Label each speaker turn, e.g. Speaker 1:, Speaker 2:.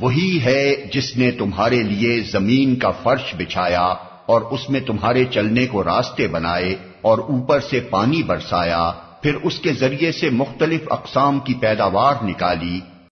Speaker 1: وہی ہے جس نے تمہارے لیے زمین کا فرش بچھایا اور اس میں تمہارے چلنے کو راستے بنائے اور اوپر سے پانی برسایا، پھر اس کے ذریعے سے مختلف اقسام کی پیداوار نکالی۔